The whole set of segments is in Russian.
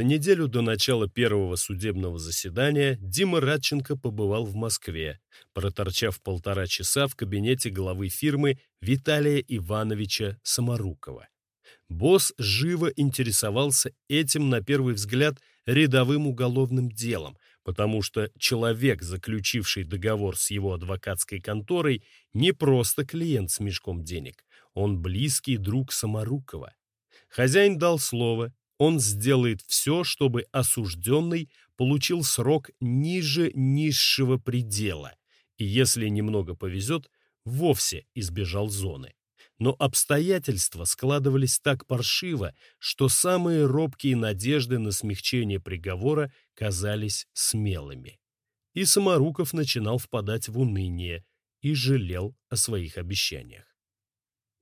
За неделю до начала первого судебного заседания Дима Радченко побывал в Москве, проторчав полтора часа в кабинете главы фирмы Виталия Ивановича Саморукова. Босс живо интересовался этим, на первый взгляд, рядовым уголовным делом, потому что человек, заключивший договор с его адвокатской конторой, не просто клиент с мешком денег, он близкий друг Саморукова. Хозяин дал слово, он сделает все, чтобы осужденный получил срок ниже низшего предела, и если немного повезет, вовсе избежал зоны. Но обстоятельства складывались так паршиво, что самые робкие надежды на смягчение приговора казались смелыми. И Самаруков начинал впадать в уныние и жалел о своих обещаниях.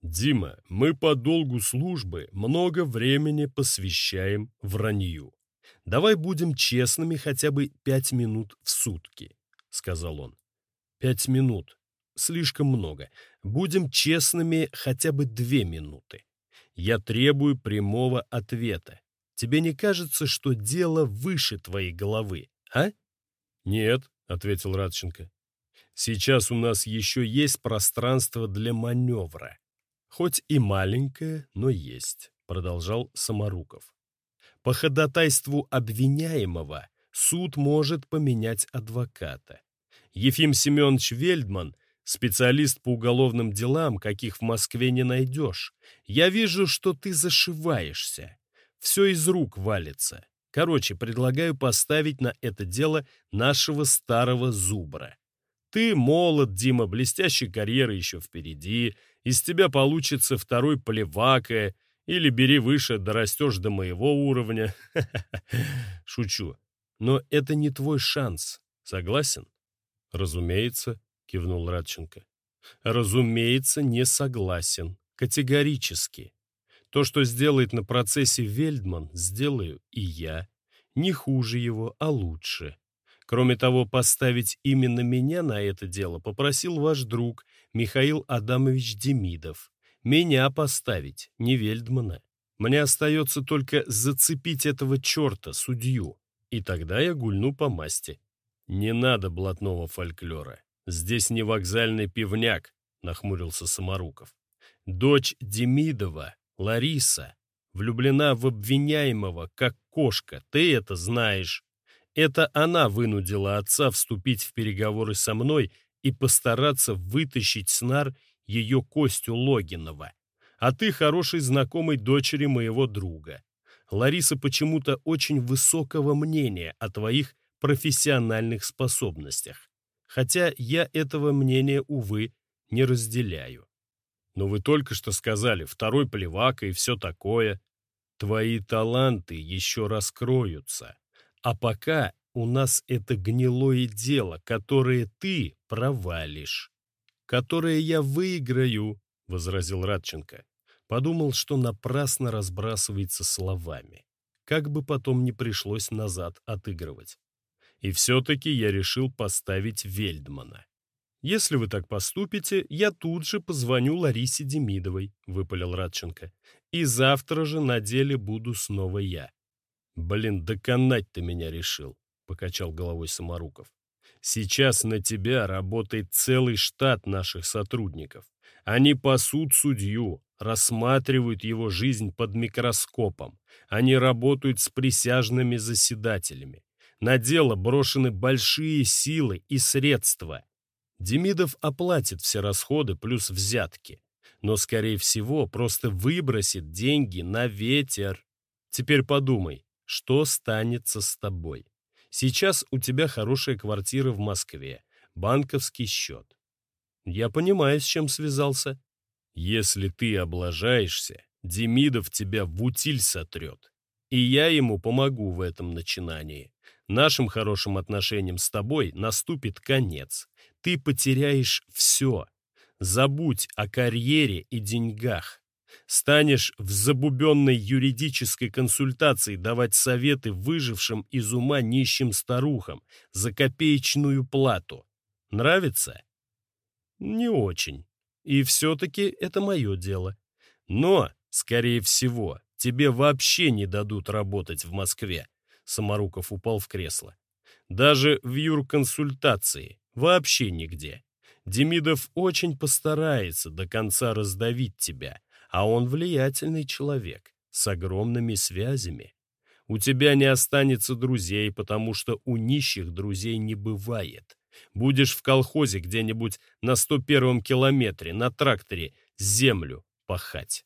«Дима, мы по долгу службы много времени посвящаем вранью. Давай будем честными хотя бы пять минут в сутки», — сказал он. «Пять минут слишком много. Будем честными хотя бы две минуты. Я требую прямого ответа. Тебе не кажется, что дело выше твоей головы, а? Нет, ответил Радченко. Сейчас у нас еще есть пространство для маневра. Хоть и маленькое, но есть, продолжал Самаруков. По ходатайству обвиняемого суд может поменять адвоката. Ефим Семенович Вельдман Специалист по уголовным делам, каких в Москве не найдешь. Я вижу, что ты зашиваешься. Все из рук валится. Короче, предлагаю поставить на это дело нашего старого зубра. Ты молод, Дима, блестящей карьеры еще впереди. Из тебя получится второй плевака. Или бери выше, дорастешь до моего уровня. Шучу. Но это не твой шанс. Согласен? Разумеется кивнул Радченко. Разумеется, не согласен. Категорически. То, что сделает на процессе Вельдман, сделаю и я. Не хуже его, а лучше. Кроме того, поставить именно меня на это дело попросил ваш друг Михаил Адамович Демидов. Меня поставить, не Вельдмана. Мне остается только зацепить этого черта, судью, и тогда я гульну по масти. Не надо блатного фольклора. «Здесь не вокзальный пивняк», — нахмурился Самаруков. «Дочь Демидова, Лариса, влюблена в обвиняемого, как кошка, ты это знаешь. Это она вынудила отца вступить в переговоры со мной и постараться вытащить с нар ее Костю Логинова. А ты хороший знакомый дочери моего друга. Лариса почему-то очень высокого мнения о твоих профессиональных способностях хотя я этого мнения, увы, не разделяю. Но вы только что сказали, второй плевака и все такое. Твои таланты еще раскроются. А пока у нас это гнилое дело, которое ты провалишь. Которое я выиграю, — возразил Радченко. Подумал, что напрасно разбрасывается словами. Как бы потом не пришлось назад отыгрывать. И все-таки я решил поставить Вельдмана. «Если вы так поступите, я тут же позвоню Ларисе Демидовой», — выпалил Радченко. «И завтра же на деле буду снова я». «Блин, доконать ты меня решил», — покачал головой Самаруков. «Сейчас на тебя работает целый штат наших сотрудников. Они пасут судью, рассматривают его жизнь под микроскопом. Они работают с присяжными заседателями. На дело брошены большие силы и средства. Демидов оплатит все расходы плюс взятки, но, скорее всего, просто выбросит деньги на ветер. Теперь подумай, что станется с тобой. Сейчас у тебя хорошая квартира в Москве, банковский счет. Я понимаю, с чем связался. Если ты облажаешься, Демидов тебя в утиль сотрет. И я ему помогу в этом начинании. Нашим хорошим отношениям с тобой наступит конец. Ты потеряешь все. Забудь о карьере и деньгах. Станешь в забубенной юридической консультации давать советы выжившим из ума нищим старухам за копеечную плату. Нравится? Не очень. И все-таки это мое дело. Но, скорее всего, тебе вообще не дадут работать в Москве. Самаруков упал в кресло. Даже в юрконсультации. Вообще нигде. Демидов очень постарается до конца раздавить тебя, а он влиятельный человек, с огромными связями. У тебя не останется друзей, потому что у нищих друзей не бывает. Будешь в колхозе где-нибудь на 101-м километре на тракторе землю пахать.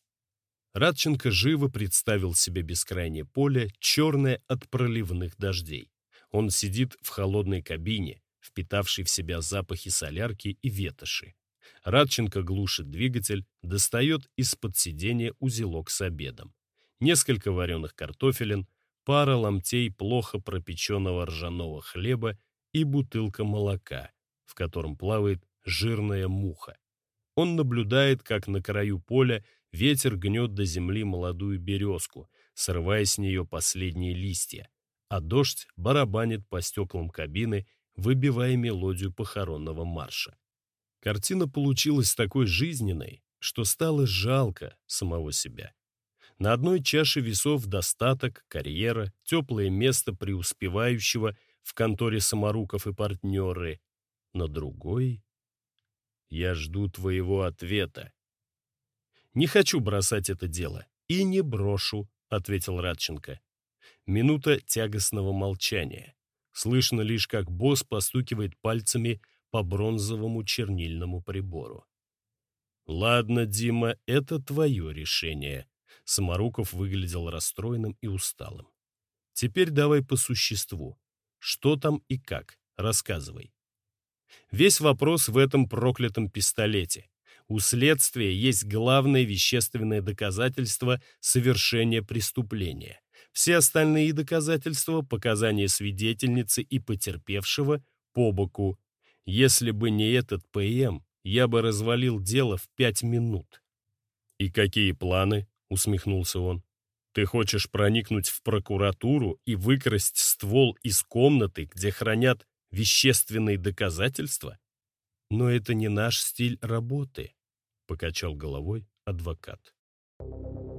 Радченко живо представил себе бескрайнее поле, черное от проливных дождей. Он сидит в холодной кабине, впитавшей в себя запахи солярки и ветоши. Радченко глушит двигатель, достает из-под сиденья узелок с обедом. Несколько вареных картофелин, пара ломтей плохо пропеченного ржаного хлеба и бутылка молока, в котором плавает жирная муха. Он наблюдает, как на краю поля ветер гнет до земли молодую березку, срывая с нее последние листья, а дождь барабанит по стеклам кабины, выбивая мелодию похоронного марша. Картина получилась такой жизненной, что стало жалко самого себя. На одной чаше весов достаток, карьера, теплое место преуспевающего в конторе саморуков и партнеры. На другой... Я жду твоего ответа. Не хочу бросать это дело. И не брошу, ответил Радченко. Минута тягостного молчания. Слышно лишь, как босс постукивает пальцами по бронзовому чернильному прибору. «Ладно, Дима, это твое решение». Самаруков выглядел расстроенным и усталым. «Теперь давай по существу. Что там и как? Рассказывай». Весь вопрос в этом проклятом пистолете. У следствия есть главное вещественное доказательство совершения преступления. Все остальные доказательства, показания свидетельницы и потерпевшего по боку. Если бы не этот ПМ, я бы развалил дело в пять минут. «И какие планы?» — усмехнулся он. «Ты хочешь проникнуть в прокуратуру и выкрасть ствол из комнаты, где хранят вещественные доказательства? Но это не наш стиль работы, покачал головой адвокат. Thank you.